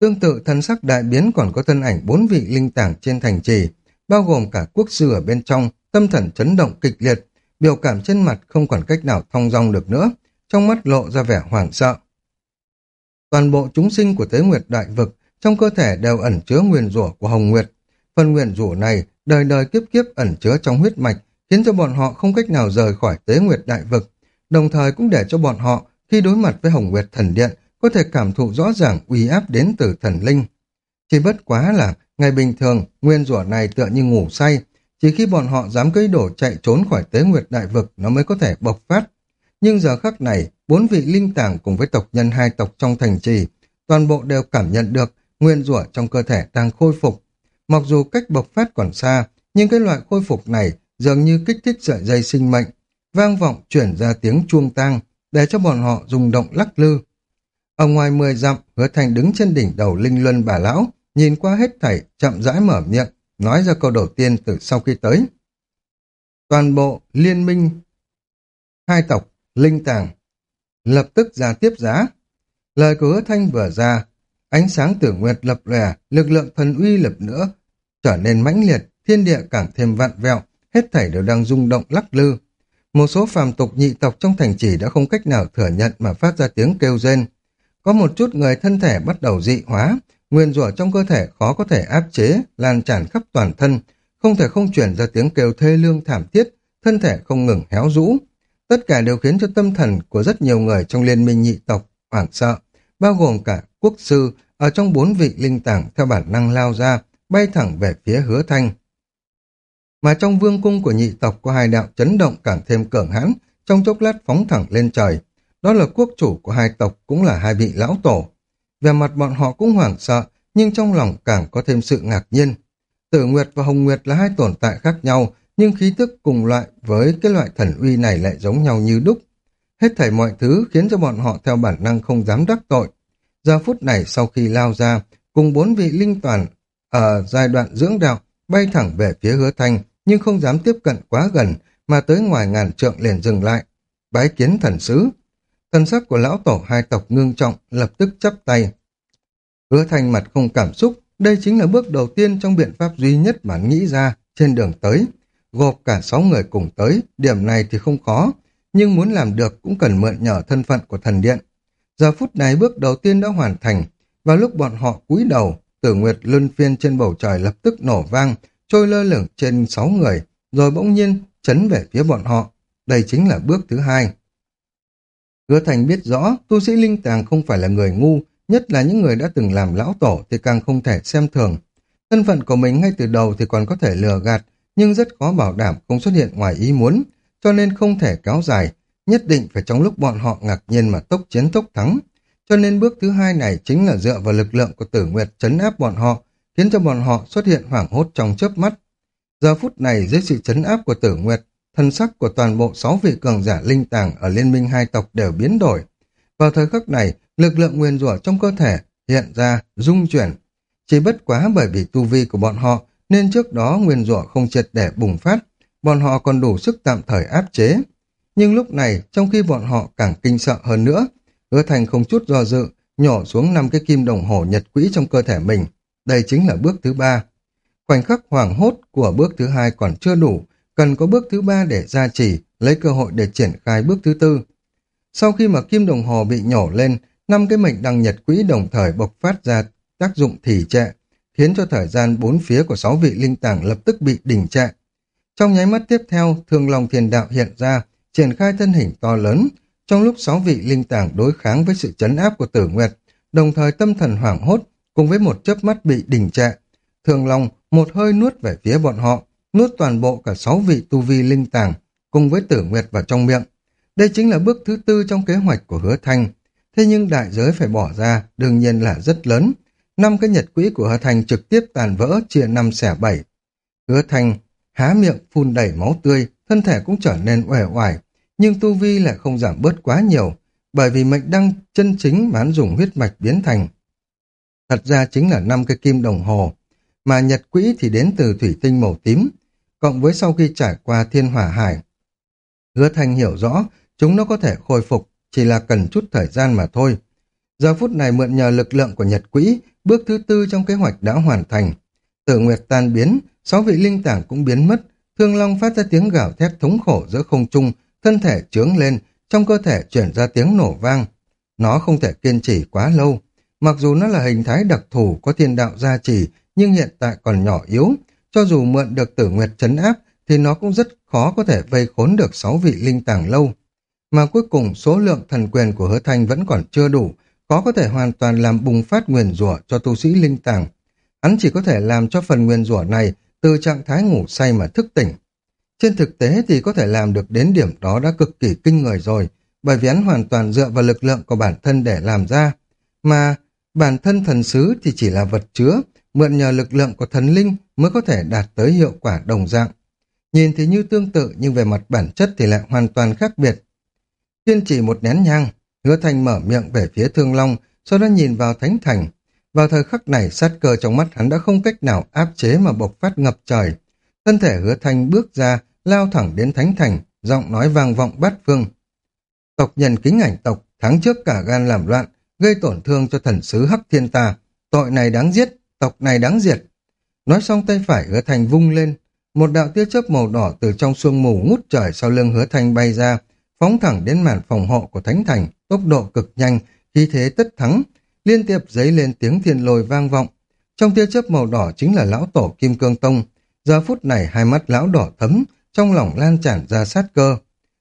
Tương tự thân sắc đại biến còn có thân ảnh bốn vị linh tảng trên thành trì, bao gồm cả quốc sư ở bên trong, tâm thần chấn động kịch liệt, biểu cảm trên mặt không còn cách nào thong dong được nữa, trong mắt lộ ra vẻ hoảng sợ. Toàn bộ chúng sinh của Tế Nguyệt Đại Vực trong cơ thể đều ẩn chứa nguyên rủa của Hồng Nguyệt. Phần nguyên rủa này đời đời kiếp kiếp ẩn chứa trong huyết mạch, khiến cho bọn họ không cách nào rời khỏi Tế Nguyệt Đại Vực, đồng thời cũng để cho bọn họ khi đối mặt với Hồng Nguyệt Thần Điện có thể cảm thụ rõ ràng uy áp đến từ thần linh. Chỉ bất quá là, ngày bình thường, nguyên rủa này tựa như ngủ say, chỉ khi bọn họ dám cây đổ chạy trốn khỏi tế nguyệt đại vực nó mới có thể bộc phát. Nhưng giờ khắc này, bốn vị linh tàng cùng với tộc nhân hai tộc trong thành trì, toàn bộ đều cảm nhận được nguyên rủa trong cơ thể đang khôi phục. Mặc dù cách bộc phát còn xa, nhưng cái loại khôi phục này dường như kích thích sợi dây sinh mệnh, vang vọng chuyển ra tiếng chuông tang, để cho bọn họ rung động lắc lư. Ở ngoài mười dặm, hứa thành đứng trên đỉnh đầu linh luân bà lão, nhìn qua hết thảy, chậm rãi mở miệng, nói ra câu đầu tiên từ sau khi tới. Toàn bộ liên minh hai tộc, linh tàng, lập tức ra tiếp giá. Lời của hứa thanh vừa ra, ánh sáng tử nguyệt lập lòe, lực lượng thần uy lập nữa, trở nên mãnh liệt, thiên địa càng thêm vặn vẹo, hết thảy đều đang rung động lắc lư. Một số phàm tục nhị tộc trong thành trì đã không cách nào thừa nhận mà phát ra tiếng kêu rên. Có một chút người thân thể bắt đầu dị hóa, nguyên rủa trong cơ thể khó có thể áp chế, lan tràn khắp toàn thân, không thể không chuyển ra tiếng kêu thê lương thảm thiết, thân thể không ngừng héo rũ. Tất cả đều khiến cho tâm thần của rất nhiều người trong liên minh nhị tộc hoảng sợ, bao gồm cả quốc sư ở trong bốn vị linh tảng theo bản năng lao ra, bay thẳng về phía hứa thanh. Mà trong vương cung của nhị tộc có hai đạo chấn động càng thêm cường hãn, trong chốc lát phóng thẳng lên trời. Đó là quốc chủ của hai tộc cũng là hai vị lão tổ. Về mặt bọn họ cũng hoảng sợ, nhưng trong lòng càng có thêm sự ngạc nhiên. Tử Nguyệt và Hồng Nguyệt là hai tồn tại khác nhau, nhưng khí tức cùng loại với cái loại thần uy này lại giống nhau như đúc. Hết thảy mọi thứ khiến cho bọn họ theo bản năng không dám đắc tội. Giờ phút này sau khi lao ra, cùng bốn vị linh toàn ở giai đoạn dưỡng đạo bay thẳng về phía hứa thanh, nhưng không dám tiếp cận quá gần, mà tới ngoài ngàn trượng liền dừng lại. Bái kiến thần sứ. Thần sắc của lão tổ hai tộc ngưng trọng, lập tức chắp tay. Hứa thanh mặt không cảm xúc, đây chính là bước đầu tiên trong biện pháp duy nhất mà nghĩ ra trên đường tới. Gộp cả sáu người cùng tới, điểm này thì không khó, nhưng muốn làm được cũng cần mượn nhờ thân phận của thần điện. Giờ phút này bước đầu tiên đã hoàn thành, và lúc bọn họ cúi đầu, tử nguyệt luân phiên trên bầu trời lập tức nổ vang, trôi lơ lửng trên sáu người, rồi bỗng nhiên chấn về phía bọn họ. Đây chính là bước thứ hai. Hứa Thành biết rõ, tu sĩ linh tàng không phải là người ngu, nhất là những người đã từng làm lão tổ thì càng không thể xem thường. Thân phận của mình ngay từ đầu thì còn có thể lừa gạt, nhưng rất khó bảo đảm không xuất hiện ngoài ý muốn, cho nên không thể kéo dài, nhất định phải trong lúc bọn họ ngạc nhiên mà tốc chiến tốc thắng. Cho nên bước thứ hai này chính là dựa vào lực lượng của tử nguyệt chấn áp bọn họ, khiến cho bọn họ xuất hiện hoảng hốt trong chớp mắt. Giờ phút này dưới sự chấn áp của tử nguyệt, thân sắc của toàn bộ sáu vị cường giả linh tàng ở liên minh hai tộc đều biến đổi. Vào thời khắc này, lực lượng nguyên rủa trong cơ thể hiện ra, dung chuyển. Chỉ bất quá bởi vì tu vi của bọn họ, nên trước đó nguyên rủa không triệt để bùng phát, bọn họ còn đủ sức tạm thời áp chế. Nhưng lúc này, trong khi bọn họ càng kinh sợ hơn nữa, hứa thành không chút do dự, nhỏ xuống năm cái kim đồng hồ nhật quỹ trong cơ thể mình. Đây chính là bước thứ ba. Khoảnh khắc hoảng hốt của bước thứ hai còn chưa đủ, cần có bước thứ ba để gia trì lấy cơ hội để triển khai bước thứ tư. Sau khi mà kim đồng hồ bị nhổ lên, năm cái mệnh đăng nhật quỹ đồng thời bộc phát ra tác dụng thì trệ, khiến cho thời gian bốn phía của sáu vị linh tàng lập tức bị đình trệ. Trong nháy mắt tiếp theo, thương lòng thiền đạo hiện ra, triển khai thân hình to lớn, trong lúc sáu vị linh tàng đối kháng với sự chấn áp của tử nguyệt, đồng thời tâm thần hoảng hốt, cùng với một chớp mắt bị đình trệ. Thường lòng một hơi nuốt về phía bọn họ, nuốt toàn bộ cả sáu vị tu vi linh tàng, cùng với tử nguyệt vào trong miệng. Đây chính là bước thứ tư trong kế hoạch của hứa thanh. Thế nhưng đại giới phải bỏ ra, đương nhiên là rất lớn. Năm cái nhật quỹ của hứa thanh trực tiếp tàn vỡ, chia năm xẻ bảy. Hứa thanh há miệng phun đầy máu tươi, thân thể cũng trở nên uể oải, nhưng tu vi lại không giảm bớt quá nhiều, bởi vì mệnh đăng chân chính bán dùng huyết mạch biến thành. Thật ra chính là năm cái kim đồng hồ, mà nhật quỹ thì đến từ thủy tinh màu tím, cộng với sau khi trải qua thiên hỏa hải. Hứa Thanh hiểu rõ, chúng nó có thể khôi phục, chỉ là cần chút thời gian mà thôi. Giờ phút này mượn nhờ lực lượng của nhật quỹ, bước thứ tư trong kế hoạch đã hoàn thành. Tử Nguyệt tan biến, sáu vị linh tảng cũng biến mất, Thương Long phát ra tiếng gào thét thống khổ giữa không trung, thân thể trướng lên, trong cơ thể chuyển ra tiếng nổ vang. Nó không thể kiên trì quá lâu. Mặc dù nó là hình thái đặc thù có thiên đạo gia trì, nhưng hiện tại còn nhỏ yếu. Cho dù mượn được tử nguyệt chấn áp, thì nó cũng rất khó có thể vây khốn được sáu vị linh tàng lâu. Mà cuối cùng số lượng thần quyền của hứa thanh vẫn còn chưa đủ, có có thể hoàn toàn làm bùng phát nguyền rủa cho tu sĩ linh tàng. Hắn chỉ có thể làm cho phần nguyền rủa này từ trạng thái ngủ say mà thức tỉnh. Trên thực tế thì có thể làm được đến điểm đó đã cực kỳ kinh người rồi, bởi vì hắn hoàn toàn dựa vào lực lượng của bản thân để làm ra. Mà bản thân thần sứ thì chỉ là vật chứa, mượn nhờ lực lượng của thần linh mới có thể đạt tới hiệu quả đồng dạng. Nhìn thì như tương tự nhưng về mặt bản chất thì lại hoàn toàn khác biệt. Kiên chỉ một nén nhang, hứa thanh mở miệng về phía thương long, sau đó nhìn vào thánh thành. Vào thời khắc này sát cơ trong mắt hắn đã không cách nào áp chế mà bộc phát ngập trời. Thân thể hứa thanh bước ra, lao thẳng đến thánh thành, giọng nói vang vọng bát phương. Tộc nhân kính ảnh tộc, tháng trước cả gan làm loạn, gây tổn thương cho thần sứ Hắc Thiên ta. Tội này đáng giết, tộc này đáng diệt. Nói xong tay phải hứa thanh vung lên, một đạo tia chớp màu đỏ từ trong sương mù ngút trời sau lưng hứa thanh bay ra, phóng thẳng đến màn phòng hộ của thánh thành, tốc độ cực nhanh, khí thế tất thắng, liên tiếp dấy lên tiếng thiên lôi vang vọng. Trong tia chớp màu đỏ chính là lão tổ Kim Cương Tông. Giờ phút này hai mắt lão đỏ thấm, trong lòng lan tràn ra sát cơ.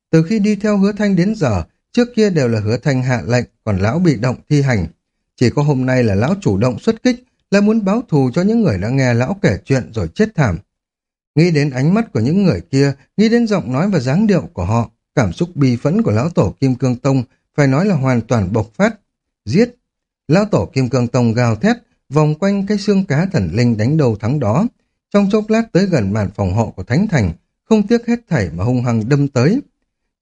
Từ khi đi theo hứa thanh đến giờ, trước kia đều là hứa thanh hạ lệnh, còn lão bị động thi hành. Chỉ có hôm nay là lão chủ động xuất kích, là muốn báo thù cho những người đã nghe lão kể chuyện rồi chết thảm. Nghĩ đến ánh mắt của những người kia, nghĩ đến giọng nói và dáng điệu của họ, cảm xúc bi phẫn của lão tổ Kim Cương Tông phải nói là hoàn toàn bộc phát. Giết! Lão tổ Kim Cương Tông gào thét, vòng quanh cái xương cá thần linh đánh đầu thắng đó. Trong chốc lát tới gần màn phòng hộ của Thánh Thành, không tiếc hết thảy mà hung hăng đâm tới.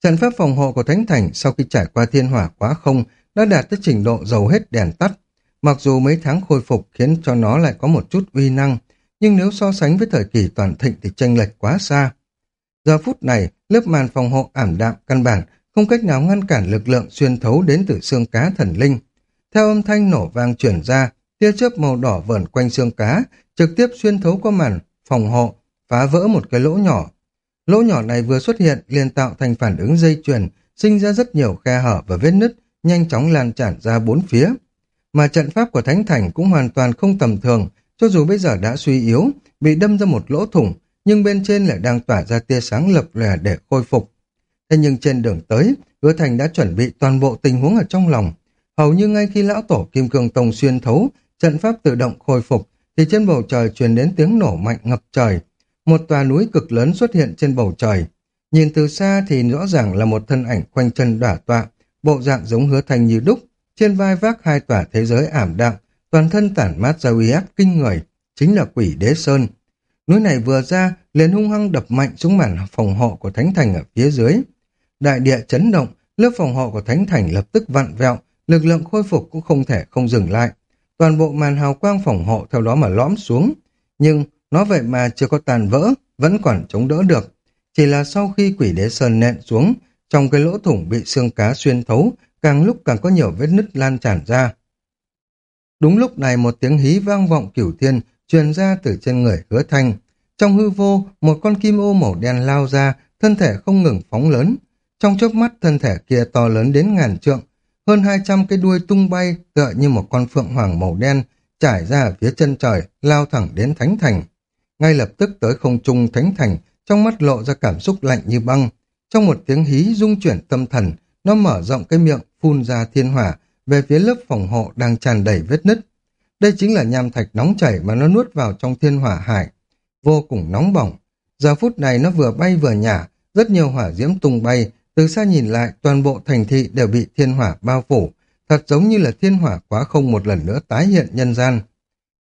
Trận pháp phòng hộ của Thánh Thành sau khi trải qua thiên hỏa quá không đã đạt tới trình độ dầu hết đèn tắt. Mặc dù mấy tháng khôi phục khiến cho nó lại có một chút uy năng, nhưng nếu so sánh với thời kỳ toàn thịnh thì tranh lệch quá xa. Giờ phút này, lớp màn phòng hộ ảm đạm căn bản không cách nào ngăn cản lực lượng xuyên thấu đến từ xương cá thần linh. Theo âm thanh nổ vang chuyển ra, tia chớp màu đỏ vẩn quanh xương cá, trực tiếp xuyên thấu qua màn phòng hộ, phá vỡ một cái lỗ nhỏ. Lỗ nhỏ này vừa xuất hiện liền tạo thành phản ứng dây chuyền, sinh ra rất nhiều khe hở và vết nứt, nhanh chóng lan tràn ra bốn phía. Mà trận pháp của Thánh Thành cũng hoàn toàn không tầm thường, cho dù bây giờ đã suy yếu, bị đâm ra một lỗ thủng, nhưng bên trên lại đang tỏa ra tia sáng lập lòe để khôi phục. Thế nhưng trên đường tới, Hứa Thành đã chuẩn bị toàn bộ tình huống ở trong lòng. Hầu như ngay khi lão tổ Kim Cương Tông xuyên thấu, trận pháp tự động khôi phục, thì trên bầu trời truyền đến tiếng nổ mạnh ngập trời. Một tòa núi cực lớn xuất hiện trên bầu trời. Nhìn từ xa thì rõ ràng là một thân ảnh quanh chân đả tọa, bộ dạng giống hứa thành như đúc, trên vai vác hai tòa thế giới ảm đạm, toàn thân tản mát ra uy áp kinh người, chính là quỷ đế sơn. Núi này vừa ra, liền hung hăng đập mạnh xuống màn phòng hộ của Thánh Thành ở phía dưới. Đại địa chấn động, lớp phòng hộ của Thánh Thành lập tức vặn vẹo, lực lượng khôi phục cũng không thể không dừng lại. Toàn bộ màn hào quang phòng hộ theo đó mà lõm xuống. Nhưng nó vậy mà chưa có tàn vỡ, vẫn còn chống đỡ được. Chỉ là sau khi quỷ đế sơn nện xuống, trong cái lỗ thủng bị xương cá xuyên thấu, càng lúc càng có nhiều vết nứt lan tràn ra. Đúng lúc này một tiếng hí vang vọng cửu thiên truyền ra từ trên người hứa thanh. Trong hư vô, một con kim ô màu đen lao ra, thân thể không ngừng phóng lớn. Trong chớp mắt thân thể kia to lớn đến ngàn trượng, hơn 200 cái đuôi tung bay tựa như một con phượng hoàng màu đen trải ra ở phía chân trời, lao thẳng đến Thánh Thành. Ngay lập tức tới không trung Thánh Thành, trong mắt lộ ra cảm xúc lạnh như băng. Trong một tiếng hí rung chuyển tâm thần, nó mở rộng cái miệng, phun ra thiên hỏa về phía lớp phòng hộ đang tràn đầy vết nứt. Đây chính là nham thạch nóng chảy mà nó nuốt vào trong thiên hỏa hải, vô cùng nóng bỏng. Giờ phút này nó vừa bay vừa nhả, rất nhiều hỏa diễm tung bay, từ xa nhìn lại toàn bộ thành thị đều bị thiên hỏa bao phủ, thật giống như là thiên hỏa quá không một lần nữa tái hiện nhân gian.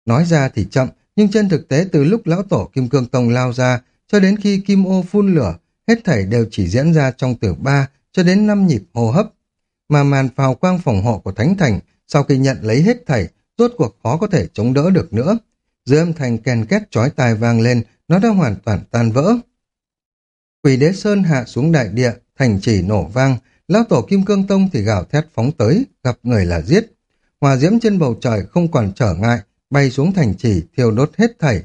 Nói ra thì chậm, nhưng trên thực tế từ lúc lão tổ Kim Cương Tông lao ra cho đến khi Kim Ô phun lửa, hết thảy đều chỉ diễn ra trong từ 3 cho đến 5 nhịp hô hấp. Mà màn phào quang phòng hộ của Thánh Thành sau khi nhận lấy hết thảy, rốt cuộc khó có thể chống đỡ được nữa. Dưới âm thanh kèn két chói tai vang lên, nó đã hoàn toàn tan vỡ. Quỷ đế sơn hạ xuống đại địa, thành chỉ nổ vang, lão tổ Kim Cương Tông thì gào thét phóng tới, gặp người là giết. Hòa diễm trên bầu trời không còn trở ngại, bay xuống thành chỉ, thiêu đốt hết thảy.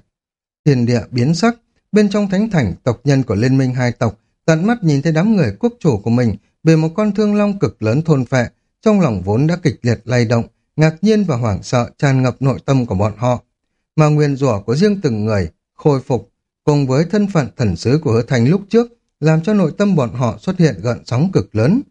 Thiên địa biến sắc, bên trong thánh thành, tộc nhân của liên minh hai tộc, tận mắt nhìn thấy đám người quốc chủ của mình bị một con thương long cực lớn thôn phệ, trong lòng vốn đã kịch liệt lay động, ngạc nhiên và hoảng sợ tràn ngập nội tâm của bọn họ. Mà nguyên rủa của riêng từng người khôi phục, cùng với thân phận thần sứ của hứa thành lúc trước, làm cho nội tâm bọn họ xuất hiện gợn sóng cực lớn.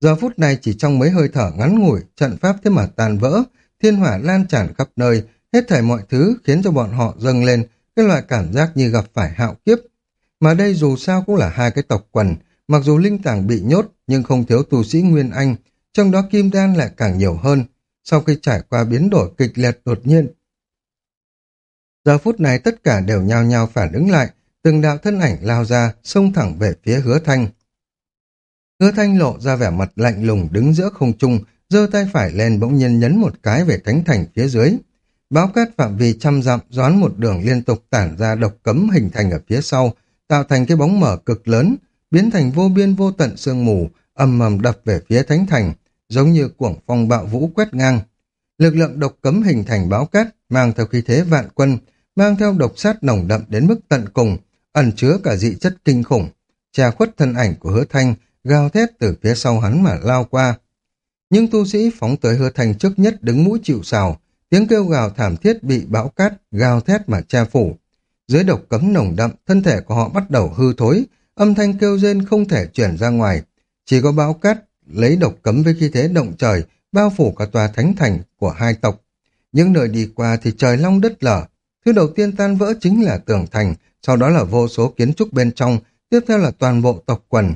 Giờ phút này chỉ trong mấy hơi thở ngắn ngủi, trận pháp thế mà tàn vỡ, thiên hỏa lan tràn khắp nơi, hết thảy mọi thứ khiến cho bọn họ dâng lên cái loại cảm giác như gặp phải hạo kiếp. Mà đây dù sao cũng là hai cái tộc quần, mặc dù linh tàng bị nhốt nhưng không thiếu tu sĩ Nguyên Anh, trong đó kim đan lại càng nhiều hơn, sau khi trải qua biến đổi kịch liệt đột nhiên. Giờ phút này tất cả đều nhao nhao phản ứng lại, từng đạo thân ảnh lao ra, xông thẳng về phía hứa thanh. Hứa thanh lộ ra vẻ mặt lạnh lùng đứng giữa không trung, giơ tay phải lên bỗng nhiên nhấn một cái về thánh thành phía dưới. Báo cát phạm vi trăm dặm doán một đường liên tục tản ra độc cấm hình thành ở phía sau, tạo thành cái bóng mở cực lớn, biến thành vô biên vô tận sương mù, ầm ầm đập về phía thánh thành, giống như cuồng phong bạo vũ quét ngang. Lực lượng độc cấm hình thành báo cát, mang theo khí thế vạn quân, mang theo độc sát nồng đậm đến mức tận cùng, ẩn chứa cả dị chất kinh khủng, che khuất thân ảnh của hứa thanh, gào thét từ phía sau hắn mà lao qua. Nhưng tu sĩ phóng tới hứa thanh trước nhất đứng mũi chịu sào, tiếng kêu gào thảm thiết bị bão cát, gào thét mà che phủ. Dưới độc cấm nồng đậm, thân thể của họ bắt đầu hư thối, âm thanh kêu rên không thể chuyển ra ngoài. Chỉ có bão cát lấy độc cấm với khí thế động trời, bao phủ cả tòa thánh thành của hai tộc. Những nơi đi qua thì trời long đất lở. Thứ đầu tiên tan vỡ chính là tường thành, sau đó là vô số kiến trúc bên trong, tiếp theo là toàn bộ tộc quần.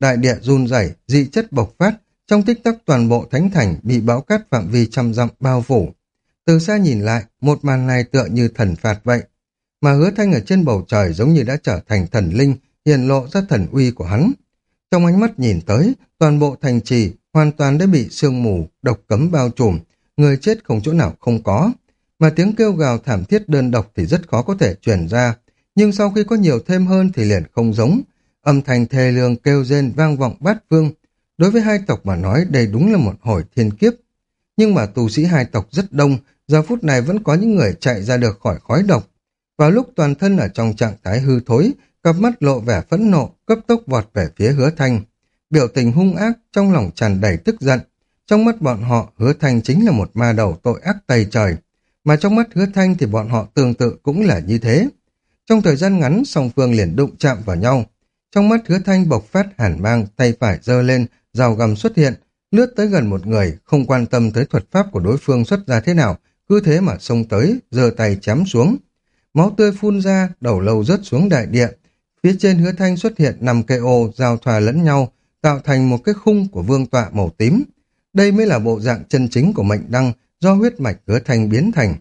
Đại địa run rẩy, dị chất bộc phát, trong tích tắc toàn bộ thánh thành bị bão cát phạm vi trăm dặm bao phủ. Từ xa nhìn lại, một màn này tựa như thần phạt vậy. Mà hứa thanh ở trên bầu trời giống như đã trở thành thần linh, hiện lộ ra thần uy của hắn. Trong ánh mắt nhìn tới, toàn bộ thành trì hoàn toàn đã bị sương mù, độc cấm bao trùm, người chết không chỗ nào không có. Mà tiếng kêu gào thảm thiết đơn độc thì rất khó có thể truyền ra, nhưng sau khi có nhiều thêm hơn thì liền không giống. Âm thanh thê lương kêu rên vang vọng bát vương Đối với hai tộc mà nói đây đúng là một hồi thiên kiếp. Nhưng mà tù sĩ hai tộc rất đông, giờ phút này vẫn có những người chạy ra được khỏi khói độc. Vào lúc toàn thân ở trong trạng thái hư thối, cặp mắt lộ vẻ phẫn nộ, cấp tốc vọt về phía hứa thanh. Biểu tình hung ác, trong lòng tràn đầy tức giận. Trong mắt bọn họ, hứa thanh chính là một ma đầu tội ác tày trời. Mà trong mắt hứa thanh thì bọn họ tương tự cũng là như thế. Trong thời gian ngắn, song phương liền đụng chạm vào nhau. Trong mắt hứa thanh bộc phát hàn mang, tay phải giơ lên, rào gầm xuất hiện, lướt tới gần một người, không quan tâm tới thuật pháp của đối phương xuất ra thế nào, cứ thế mà xông tới, giơ tay chém xuống. Máu tươi phun ra, đầu lâu rớt xuống đại địa. Phía trên hứa thanh xuất hiện năm cây ô giao thoa lẫn nhau, tạo thành một cái khung của vương tọa màu tím. Đây mới là bộ dạng chân chính của mệnh đăng do huyết mạch hứa thanh biến thành.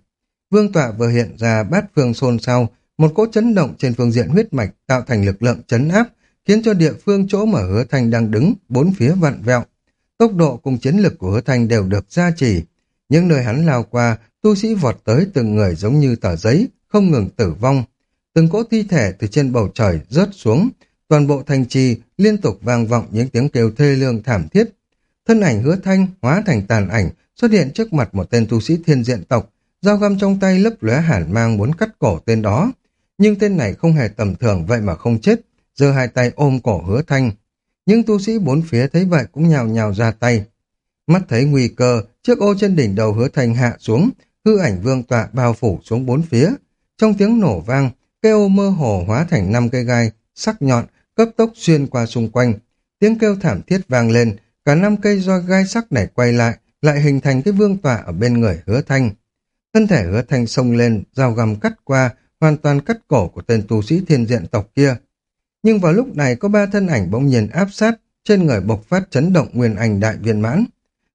Vương tọa vừa hiện ra bát phương xôn xao, một cỗ chấn động trên phương diện huyết mạch tạo thành lực lượng chấn áp, khiến cho địa phương chỗ mà hứa thanh đang đứng, bốn phía vặn vẹo. Tốc độ cùng chiến lực của hứa thanh đều được gia trì. Những nơi hắn lao qua, tu sĩ vọt tới từng người giống như tờ giấy, không ngừng tử vong. Từng cỗ thi thể từ trên bầu trời rớt xuống, toàn bộ thành trì liên tục vang vọng những tiếng kêu thê lương thảm thiết. Thân ảnh hứa thanh hóa thành tàn ảnh xuất hiện trước mặt một tên tu sĩ thiên diện tộc, dao găm trong tay lấp lóe hàn mang muốn cắt cổ tên đó. Nhưng tên này không hề tầm thường vậy mà không chết, giơ hai tay ôm cổ hứa thanh. Những tu sĩ bốn phía thấy vậy cũng nhào nhào ra tay. Mắt thấy nguy cơ, chiếc ô trên đỉnh đầu hứa thanh hạ xuống, hư ảnh vương tọa bao phủ xuống bốn phía. Trong tiếng nổ vang, cây ô mơ hồ hóa thành năm cây gai, sắc nhọn, cấp tốc xuyên qua xung quanh. Tiếng kêu thảm thiết vang lên, cả năm cây do gai sắc này quay lại, lại hình thành cái vương tọa ở bên người hứa thanh. Thân thể hứa thanh sông lên, dao găm cắt qua, hoàn toàn cắt cổ của tên tu sĩ thiên diện tộc kia. Nhưng vào lúc này có ba thân ảnh bỗng nhiên áp sát, trên người bộc phát chấn động nguyên ảnh đại viên mãn.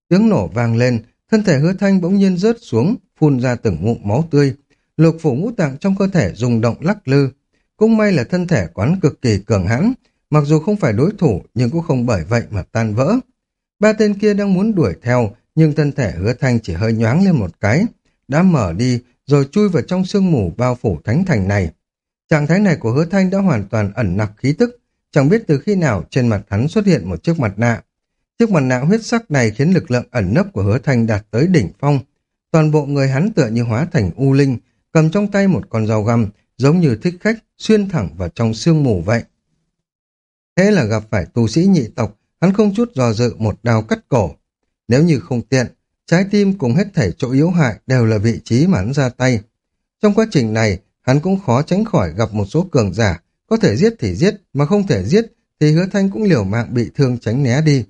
Tiếng nổ vang lên, thân thể hứa thanh bỗng nhiên rớt xuống, phun ra từng ngụm máu tươi. Lục phủ ngũ tạng trong cơ thể rung động lắc lư. Cũng may là thân thể quán cực kỳ cường hãn, mặc dù không phải đối thủ nhưng cũng không bởi vậy mà tan vỡ. Ba tên kia đang muốn đuổi theo, nhưng thân thể hứa thanh chỉ hơi nhoáng lên một cái, đã mở đi rồi chui vào trong sương mù bao phủ thánh thành này. Trạng thái này của hứa thanh đã hoàn toàn ẩn nặc khí tức, chẳng biết từ khi nào trên mặt hắn xuất hiện một chiếc mặt nạ. Chiếc mặt nạ huyết sắc này khiến lực lượng ẩn nấp của hứa thanh đạt tới đỉnh phong. Toàn bộ người hắn tựa như hóa thành u linh, cầm trong tay một con dao găm, giống như thích khách, xuyên thẳng vào trong sương mù vậy. Thế là gặp phải tu sĩ nhị tộc, hắn không chút do dự một đao cắt cổ. Nếu như không tiện, trái tim cùng hết thảy chỗ yếu hại đều là vị trí mà hắn ra tay. Trong quá trình này, hắn cũng khó tránh khỏi gặp một số cường giả, có thể giết thì giết, mà không thể giết thì hứa thanh cũng liều mạng bị thương tránh né đi.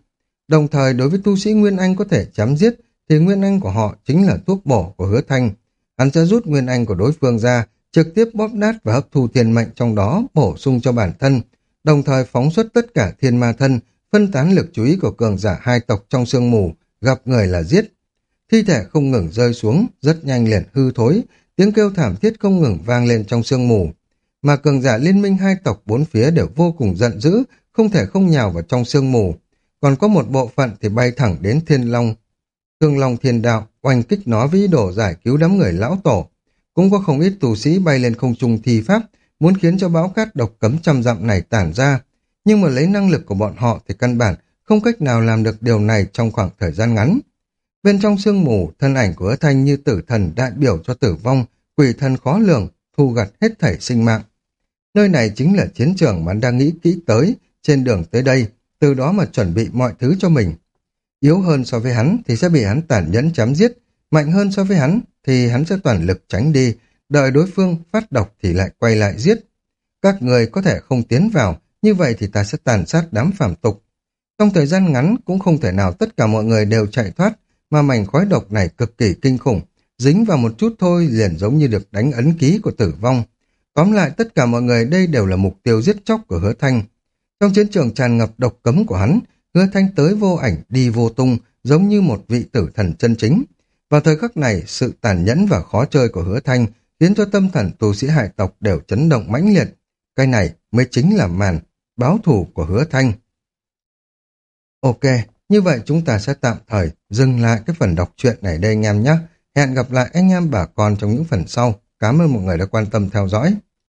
Đồng thời đối với tu sĩ Nguyên Anh có thể chém giết, thì Nguyên Anh của họ chính là thuốc bổ của hứa thanh. Hắn sẽ rút Nguyên Anh của đối phương ra, trực tiếp bóp nát và hấp thu thiên mệnh trong đó, bổ sung cho bản thân, đồng thời phóng xuất tất cả thiên ma thân, phân tán lực chú ý của cường giả hai tộc trong sương mù, gặp người là giết. Thi thể không ngừng rơi xuống, rất nhanh liền hư thối, tiếng kêu thảm thiết không ngừng vang lên trong sương mù. Mà cường giả liên minh hai tộc bốn phía đều vô cùng giận dữ, không thể không nhào vào trong sương mù. Còn có một bộ phận thì bay thẳng đến thiên long. Thương long thiên đạo, oanh kích nó với ý đồ giải cứu đám người lão tổ. Cũng có không ít tù sĩ bay lên không trung thi pháp, muốn khiến cho bão cát độc cấm trăm dặm này tản ra. Nhưng mà lấy năng lực của bọn họ thì căn bản không cách nào làm được điều này trong khoảng thời gian ngắn. Bên trong sương mù, thân ảnh của hứa thanh như tử thần đại biểu cho tử vong, quỷ thần khó lường, thu gặt hết thảy sinh mạng. Nơi này chính là chiến trường mà anh đang nghĩ kỹ tới, trên đường tới đây, từ đó mà chuẩn bị mọi thứ cho mình. Yếu hơn so với hắn thì sẽ bị hắn tàn nhẫn chém giết, mạnh hơn so với hắn thì hắn sẽ toàn lực tránh đi, đợi đối phương phát độc thì lại quay lại giết. Các người có thể không tiến vào, như vậy thì ta sẽ tàn sát đám phàm tục. Trong thời gian ngắn cũng không thể nào tất cả mọi người đều chạy thoát, mà mảnh khói độc này cực kỳ kinh khủng, dính vào một chút thôi liền giống như được đánh ấn ký của tử vong. Tóm lại tất cả mọi người đây đều là mục tiêu giết chóc của hứa thanh. Trong chiến trường tràn ngập độc cấm của hắn, hứa thanh tới vô ảnh, đi vô tung, giống như một vị tử thần chân chính. Vào thời khắc này, sự tàn nhẫn và khó chơi của hứa thanh khiến cho tâm thần tu sĩ hải tộc đều chấn động mãnh liệt. Cái này mới chính là màn báo thù của hứa thanh. Ok, như vậy chúng ta sẽ tạm thời dừng lại cái phần đọc truyện này đây anh em nhé. Hẹn gặp lại anh em bà con trong những phần sau. Cảm ơn mọi người đã quan tâm theo dõi.